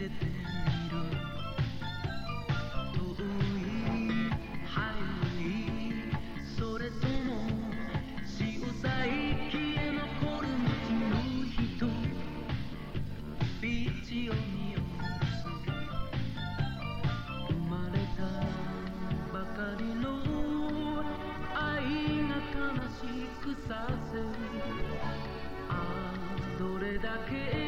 遠い春にそれとも潮騒ぎえ残る街の人ビーチを見よう生まれたばかりの愛が悲しくさせるああどれだけ